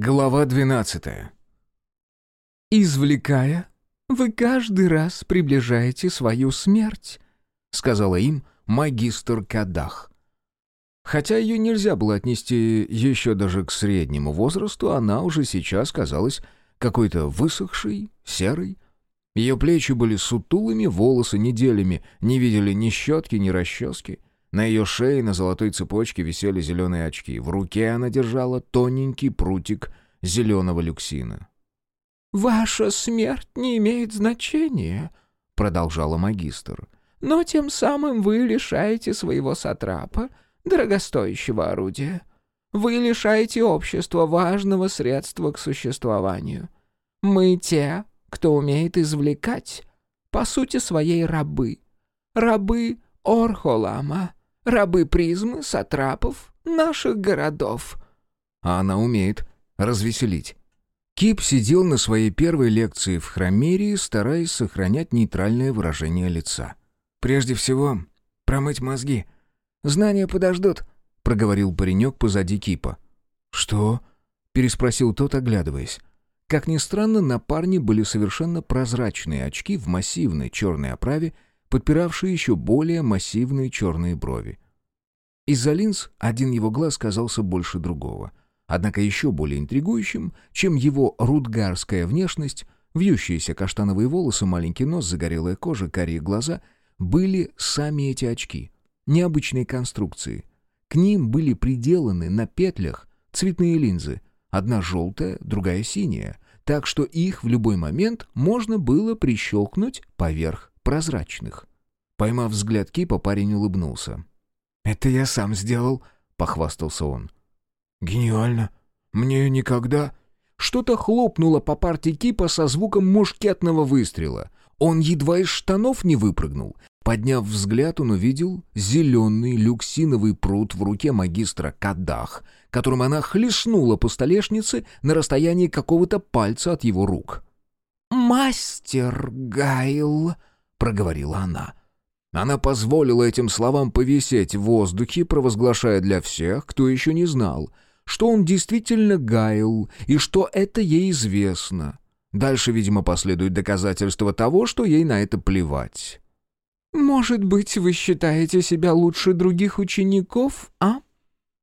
Глава двенадцатая. «Извлекая, вы каждый раз приближаете свою смерть», — сказала им магистр Кадах. Хотя ее нельзя было отнести еще даже к среднему возрасту, она уже сейчас казалась какой-то высохшей, серой. Ее плечи были сутулыми, волосы неделями не видели ни щетки, ни расчески. На ее шее на золотой цепочке висели зеленые очки. В руке она держала тоненький прутик зеленого люксина. «Ваша смерть не имеет значения», — продолжала магистр. «Но тем самым вы лишаете своего сатрапа дорогостоящего орудия. Вы лишаете общества важного средства к существованию. Мы те, кто умеет извлекать, по сути своей рабы. Рабы Орхолама, рабы призмы, сатрапов, наших городов». А она умеет развеселить. Кип сидел на своей первой лекции в Хромерии, стараясь сохранять нейтральное выражение лица. «Прежде всего, промыть мозги. Знания подождут», — проговорил паренек позади Кипа. «Что?» — переспросил тот, оглядываясь. Как ни странно, на парне были совершенно прозрачные очки в массивной черной оправе, подпиравшие еще более массивные черные брови. Из-за линз один его глаз казался больше другого — Однако еще более интригующим, чем его рудгарская внешность, вьющиеся каштановые волосы, маленький нос, загорелая кожа, карие глаза, были сами эти очки, необычной конструкции. К ним были приделаны на петлях цветные линзы, одна желтая, другая синяя, так что их в любой момент можно было прищелкнуть поверх прозрачных. Поймав взгляд Кипа, парень улыбнулся. «Это я сам сделал», — похвастался он. «Гениально! Мне никогда...» Что-то хлопнуло по парте Кипа со звуком мушкетного выстрела. Он едва из штанов не выпрыгнул. Подняв взгляд, он увидел зеленый люксиновый пруд в руке магистра Кадах, которым она хлестнула по столешнице на расстоянии какого-то пальца от его рук. «Мастер Гайл», — проговорила она, она позволила этим словам повисеть в воздухе, провозглашая для всех, кто еще не знал, что он действительно Гайл и что это ей известно. Дальше, видимо, последует доказательство того, что ей на это плевать. «Может быть, вы считаете себя лучше других учеников, а?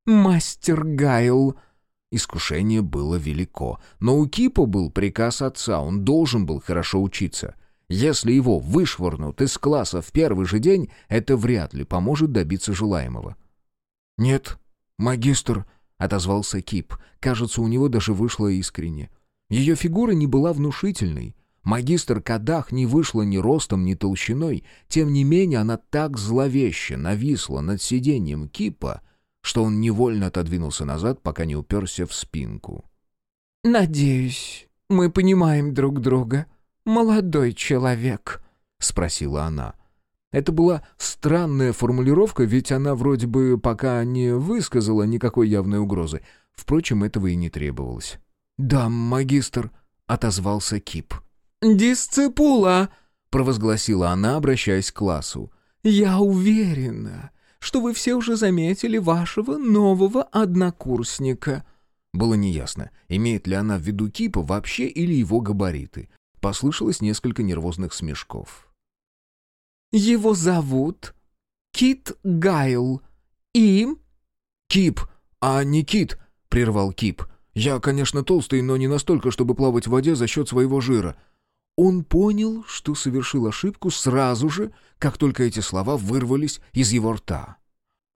Мастер Гайл?» Искушение было велико, но у Кипа был приказ отца, он должен был хорошо учиться. Если его вышвырнут из класса в первый же день, это вряд ли поможет добиться желаемого. «Нет, магистр», — отозвался Кип. Кажется, у него даже вышло искренне. Ее фигура не была внушительной. Магистр Кадах не вышла ни ростом, ни толщиной. Тем не менее, она так зловеще нависла над сиденьем Кипа, что он невольно отодвинулся назад, пока не уперся в спинку. «Надеюсь, мы понимаем друг друга, молодой человек?» — спросила она. Это была странная формулировка, ведь она вроде бы пока не высказала никакой явной угрозы. Впрочем, этого и не требовалось. «Да, магистр», — отозвался Кип. «Дисципула», — провозгласила она, обращаясь к классу. «Я уверена, что вы все уже заметили вашего нового однокурсника». Было неясно, имеет ли она в виду Кипа вообще или его габариты. Послышалось несколько нервозных смешков. Его зовут Кит Гайл. И...» «Кип, а не Кит», — прервал Кип. «Я, конечно, толстый, но не настолько, чтобы плавать в воде за счет своего жира». Он понял, что совершил ошибку сразу же, как только эти слова вырвались из его рта.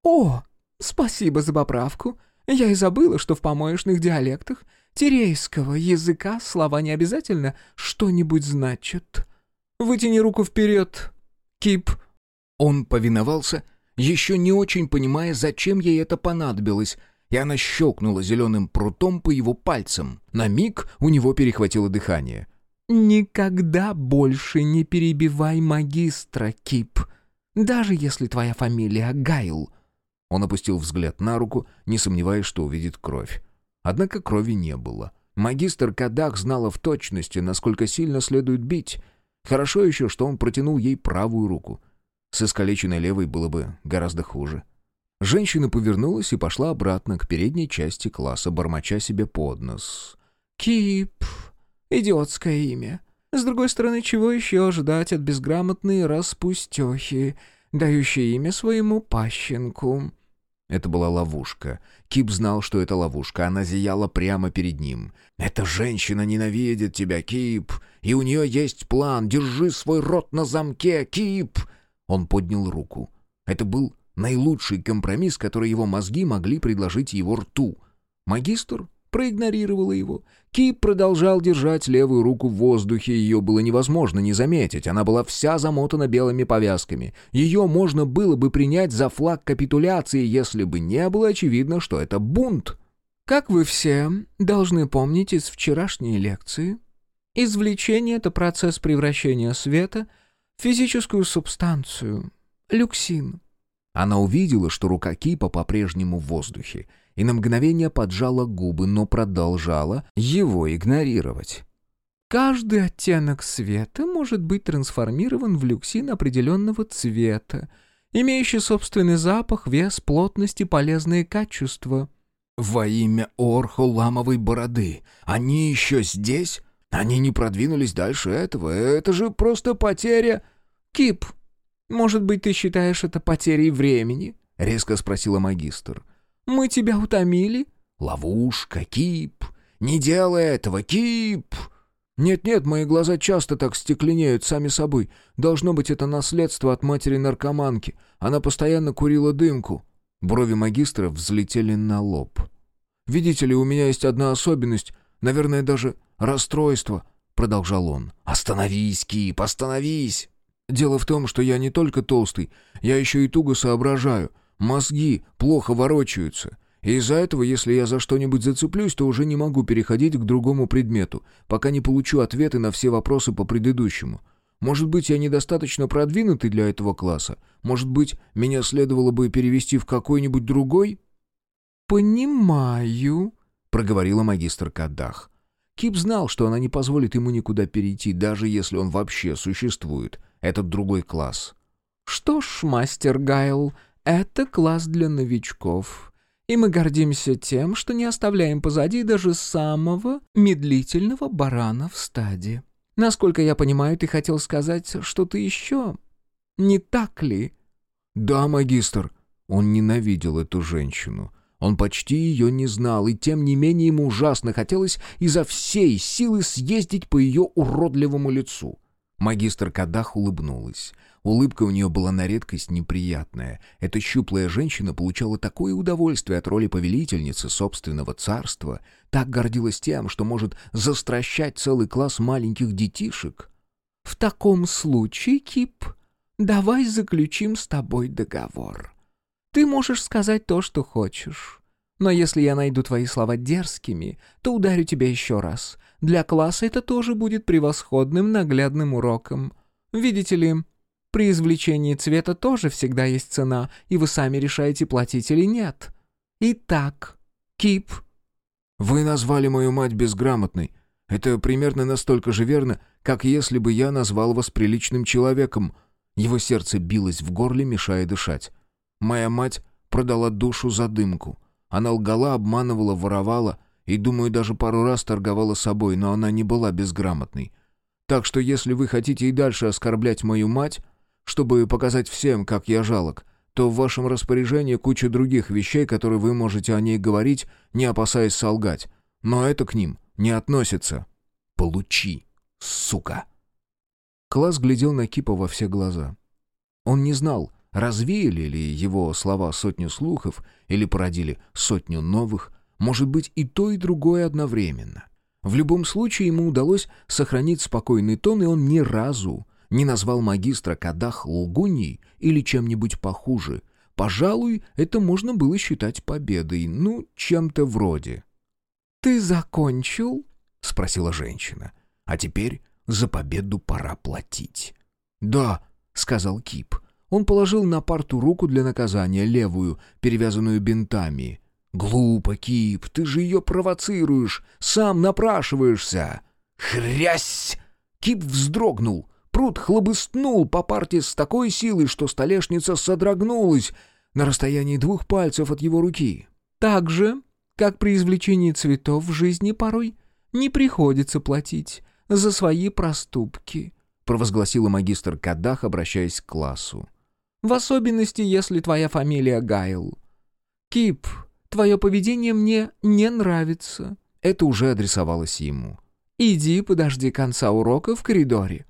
«О, спасибо за поправку. Я и забыла, что в помоечных диалектах тирейского языка слова не обязательно что-нибудь значат. Вытяни руку вперед, Кип!» Он повиновался, еще не очень понимая, зачем ей это понадобилось, и она щелкнула зеленым прутом по его пальцам. На миг у него перехватило дыхание. «Никогда больше не перебивай магистра, Кип, даже если твоя фамилия Гайл». Он опустил взгляд на руку, не сомневаясь, что увидит кровь. Однако крови не было. Магистр Кадах знала в точности, насколько сильно следует бить — Хорошо еще, что он протянул ей правую руку. С искалеченной левой было бы гораздо хуже. Женщина повернулась и пошла обратно к передней части класса, бормоча себе под нос. «Кип. Идиотское имя. С другой стороны, чего еще ожидать от безграмотной распустехи, дающей имя своему пащенку?» Это была ловушка. Кип знал, что это ловушка. Она зияла прямо перед ним. «Эта женщина ненавидит тебя, Кип, и у нее есть план. Держи свой рот на замке, Кип!» Он поднял руку. Это был наилучший компромисс, который его мозги могли предложить его рту. Магистр проигнорировала его. Кип продолжал держать левую руку в воздухе, ее было невозможно не заметить, она была вся замотана белыми повязками. Ее можно было бы принять за флаг капитуляции, если бы не было очевидно, что это бунт. Как вы все должны помнить из вчерашней лекции, извлечение — это процесс превращения света в физическую субстанцию, люксин. Она увидела, что рука Кипа по-прежнему в воздухе, и на мгновение поджала губы, но продолжала его игнорировать. Каждый оттенок света может быть трансформирован в люксин определенного цвета, имеющий собственный запах, вес, плотность и полезные качества. «Во имя Орхоламовой бороды! Они еще здесь? Они не продвинулись дальше этого? Это же просто потеря...» «Кип, может быть, ты считаешь это потерей времени?» — резко спросила магистр. Мы тебя утомили?» «Ловушка, Кип! Не делай этого, Кип!» «Нет-нет, мои глаза часто так стекленеют сами собой. Должно быть, это наследство от матери-наркоманки. Она постоянно курила дымку». Брови магистра взлетели на лоб. «Видите ли, у меня есть одна особенность, наверное, даже расстройство», — продолжал он. «Остановись, Кип, остановись!» «Дело в том, что я не только толстый, я еще и туго соображаю. Мозги плохо ворочаются. И из-за этого, если я за что-нибудь зацеплюсь, то уже не могу переходить к другому предмету, пока не получу ответы на все вопросы по предыдущему. Может быть, я недостаточно продвинутый для этого класса? Может быть, меня следовало бы перевести в какой-нибудь другой?» «Понимаю», — проговорила магистр Кадах. Кип знал, что она не позволит ему никуда перейти, даже если он вообще существует, этот другой класс. «Что ж, мастер Гайл, это класс для новичков, и мы гордимся тем, что не оставляем позади даже самого медлительного барана в стаде. Насколько я понимаю, ты хотел сказать что-то еще? Не так ли?» «Да, магистр». Он ненавидел эту женщину. Он почти ее не знал, и тем не менее ему ужасно хотелось изо всей силы съездить по ее уродливому лицу. Магистр Кадах улыбнулась. Улыбка у нее была на редкость неприятная. Эта щуплая женщина получала такое удовольствие от роли повелительницы собственного царства, так гордилась тем, что может застращать целый класс маленьких детишек. «В таком случае, Кип, давай заключим с тобой договор. Ты можешь сказать то, что хочешь. Но если я найду твои слова дерзкими, то ударю тебя еще раз. Для класса это тоже будет превосходным наглядным уроком. Видите ли, при извлечении цвета тоже всегда есть цена, и вы сами решаете, платить или нет. Итак, Кип...» «Вы назвали мою мать безграмотной. Это примерно настолько же верно, как если бы я назвал вас приличным человеком». Его сердце билось в горле, мешая дышать. «Моя мать продала душу за дымку. Она лгала, обманывала, воровала, и, думаю, даже пару раз торговала собой, но она не была безграмотной. Так что если вы хотите и дальше оскорблять мою мать, чтобы показать всем, как я жалок, то в вашем распоряжении куча других вещей, которые вы можете о ней говорить, не опасаясь солгать. Но это к ним не относится. Получи, сука!» Класс глядел на Кипа во все глаза. Он не знал, развеяли ли его слова сотню слухов или породили сотню новых, может быть и то, и другое одновременно. В любом случае ему удалось сохранить спокойный тон, и он ни разу не назвал магистра Кадах лгуней или чем-нибудь похуже. Пожалуй, это можно было считать победой, ну, чем-то вроде. «Ты закончил?» — спросила женщина. «А теперь за победу пора платить». «Да», — сказал Кип. Он положил на парту руку для наказания, левую, перевязанную бинтами. «Глупо, Кип, ты же ее провоцируешь, сам напрашиваешься!» «Хрясь!» Кип вздрогнул. Пруд хлобыстнул по парте с такой силой, что столешница содрогнулась. на расстоянии двух пальцев от его руки. Так же, как при извлечении цветов в жизни порой не приходится платить за свои проступки», провозгласила магистр Кадах, обращаясь к классу. «В особенности, если твоя фамилия Гайл. Кип, твое поведение мне не нравится». Это уже адресовалось ему. «Иди, подожди конца урока в коридоре».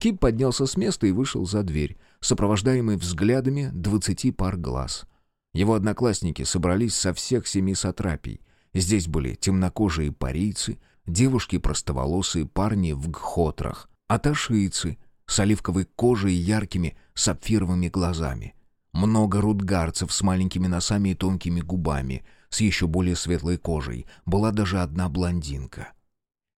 Кип поднялся с места и вышел за дверь, сопровождаемый взглядами двадцати пар глаз. Его одноклассники собрались со всех семи сатрапий. Здесь были темнокожие парийцы, девушки-простоволосые парни в гхотрах, аташийцы с оливковой кожей и яркими сапфировыми глазами. Много рудгарцев с маленькими носами и тонкими губами, с еще более светлой кожей. Была даже одна блондинка.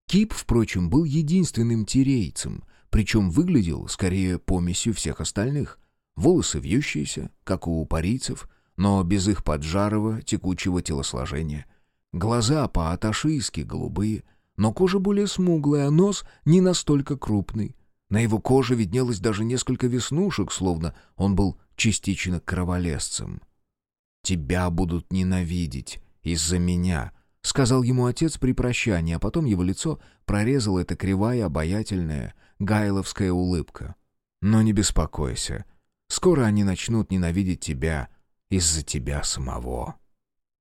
Кип, впрочем, был единственным тирейцем, причем выглядел скорее помесью всех остальных. Волосы вьющиеся, как у парийцев, но без их поджарого, текучего телосложения. Глаза по-аташийски голубые, но кожа более смуглая, а нос не настолько крупный. На его коже виднелось даже несколько веснушек, словно он был частично кроволесцем. «Тебя будут ненавидеть из-за меня», — сказал ему отец при прощании, а потом его лицо прорезала эта кривая, обаятельная, гайловская улыбка. «Но не беспокойся. Скоро они начнут ненавидеть тебя из-за тебя самого».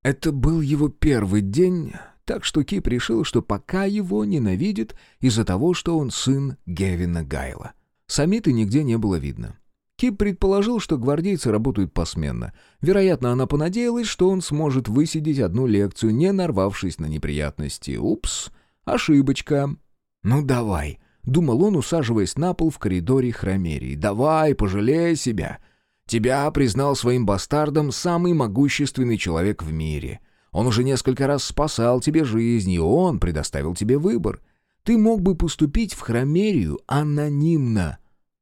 Это был его первый день, так что Кип решил, что пока его ненавидит из-за того, что он сын Гевина Гайла. Самиты нигде не было видно. Кип предположил, что гвардейцы работают посменно. Вероятно, она понадеялась, что он сможет высидеть одну лекцию, не нарвавшись на неприятности. Упс, ошибочка. «Ну давай», — думал он, усаживаясь на пол в коридоре хромерии. «Давай, пожалей себя. Тебя признал своим бастардом самый могущественный человек в мире. Он уже несколько раз спасал тебе жизнь, и он предоставил тебе выбор. Ты мог бы поступить в хромерию анонимно.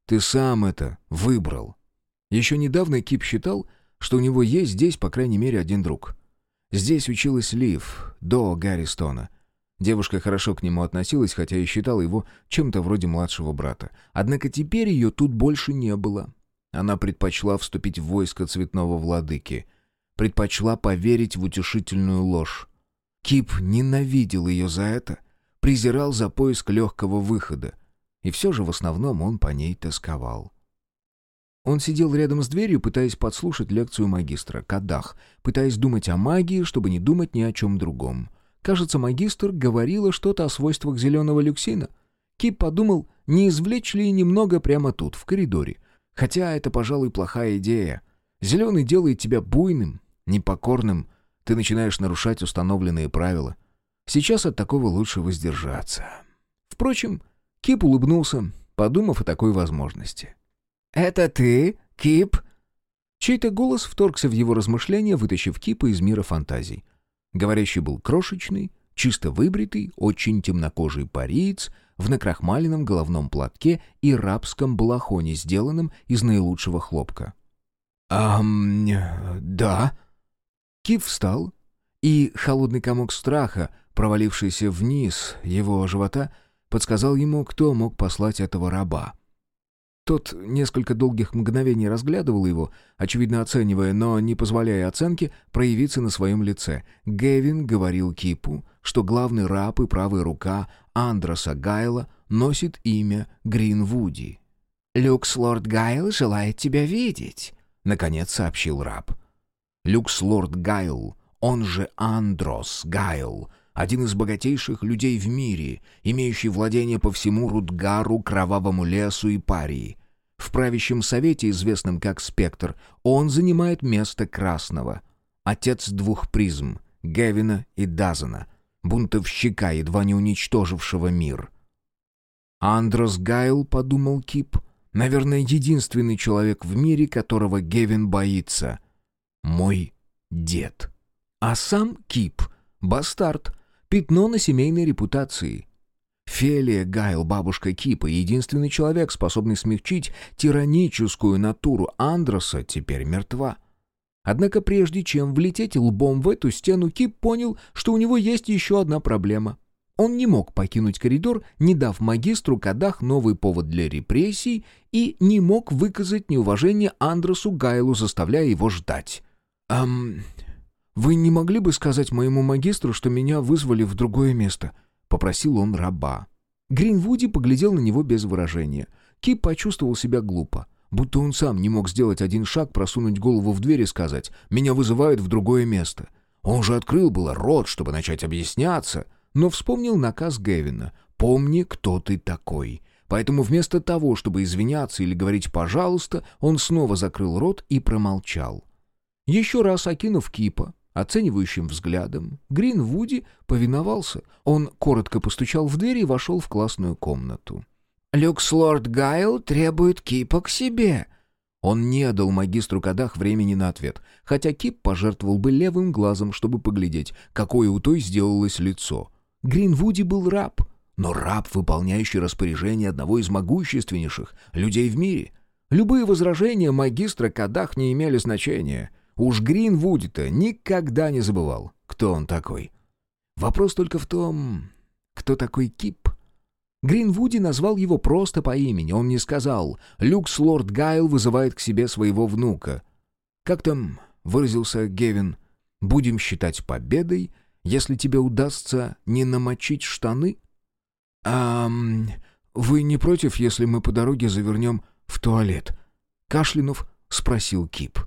Ты сам это выбрал. Еще недавно Кип считал, что у него есть здесь, по крайней мере, один друг. Здесь училась Лив, до Гарри Стона. Девушка хорошо к нему относилась, хотя и считала его чем-то вроде младшего брата. Однако теперь ее тут больше не было. Она предпочла вступить в войско цветного владыки. Предпочла поверить в утешительную ложь. Кип ненавидел ее за это, презирал за поиск легкого выхода. И все же в основном он по ней тосковал. Он сидел рядом с дверью, пытаясь подслушать лекцию магистра, Кадах, пытаясь думать о магии, чтобы не думать ни о чем другом. Кажется, магистр говорила что-то о свойствах зеленого люксина. Кип подумал, не извлечь ли немного прямо тут, в коридоре, Хотя это, пожалуй, плохая идея. Зеленый делает тебя буйным, непокорным. Ты начинаешь нарушать установленные правила. Сейчас от такого лучше воздержаться. Впрочем, Кип улыбнулся, подумав о такой возможности. «Это ты, Кип?» Чей-то голос вторгся в его размышления, вытащив Кипа из мира фантазий. Говорящий был крошечный, чисто выбритый, очень темнокожий париец — в накрахмаленном головном платке и рабском балахоне, сделанном из наилучшего хлопка. «Ам... да». Кив встал, и холодный комок страха, провалившийся вниз его живота, подсказал ему, кто мог послать этого раба. Тот несколько долгих мгновений разглядывал его, очевидно оценивая, но не позволяя оценке проявиться на своем лице. Гевин говорил Кипу, что главный раб и правая рука Андроса Гайла носит имя Гринвуди. «Люкс Лорд Гайл желает тебя видеть», — наконец сообщил раб. Люкс Лорд Гайл, он же Андрос Гайл, один из богатейших людей в мире, имеющий владение по всему Рудгару, Кровавому лесу и Парии. В правящем совете, известном как Спектр, он занимает место Красного. Отец двух призм — Гевина и Дазана — бунтовщика, едва не уничтожившего мир. Андрос Гайл, подумал Кип, наверное, единственный человек в мире, которого Гевин боится. Мой дед. А сам Кип — бастард, пятно на семейной репутации. Фелия Гайл, бабушка Кипа, единственный человек, способный смягчить тираническую натуру Андроса, теперь мертва. Однако прежде чем влететь лбом в эту стену, Кип понял, что у него есть еще одна проблема. Он не мог покинуть коридор, не дав магистру Кадах новый повод для репрессий, и не мог выказать неуважение Андресу Гайлу, заставляя его ждать. «Ам... Вы не могли бы сказать моему магистру, что меня вызвали в другое место?» — попросил он раба. Гринвуди поглядел на него без выражения. Кип почувствовал себя глупо. Будто он сам не мог сделать один шаг, просунуть голову в дверь и сказать «Меня вызывают в другое место». Он же открыл было рот, чтобы начать объясняться — но вспомнил наказ Гевина «Помни, кто ты такой». Поэтому вместо того, чтобы извиняться или говорить «пожалуйста», он снова закрыл рот и промолчал. Еще раз окинув Кипа, оценивающим взглядом, Гринвуди повиновался. Он коротко постучал в дверь и вошел в классную комнату. «Люкслорд Гайл требует Кипа к себе», он не дал магистру Кадах времени на ответ, хотя Кип пожертвовал бы левым глазом, чтобы поглядеть, какое у той сделалось лицо. Гринвуди был раб, но раб, выполняющий распоряжение одного из могущественнейших людей в мире. Любые возражения магистра Кадах не имели значения. Уж Гринвуди-то никогда не забывал, кто он такой. Вопрос только в том, кто такой Кип. Гринвуди назвал его просто по имени. Он не сказал «Люкс Лорд Гайл вызывает к себе своего внука». Как там выразился Гевин? «Будем считать победой, если тебе удастся не намочить штаны?» «А вы не против, если мы по дороге завернем в туалет?» Кашлянув спросил Кип.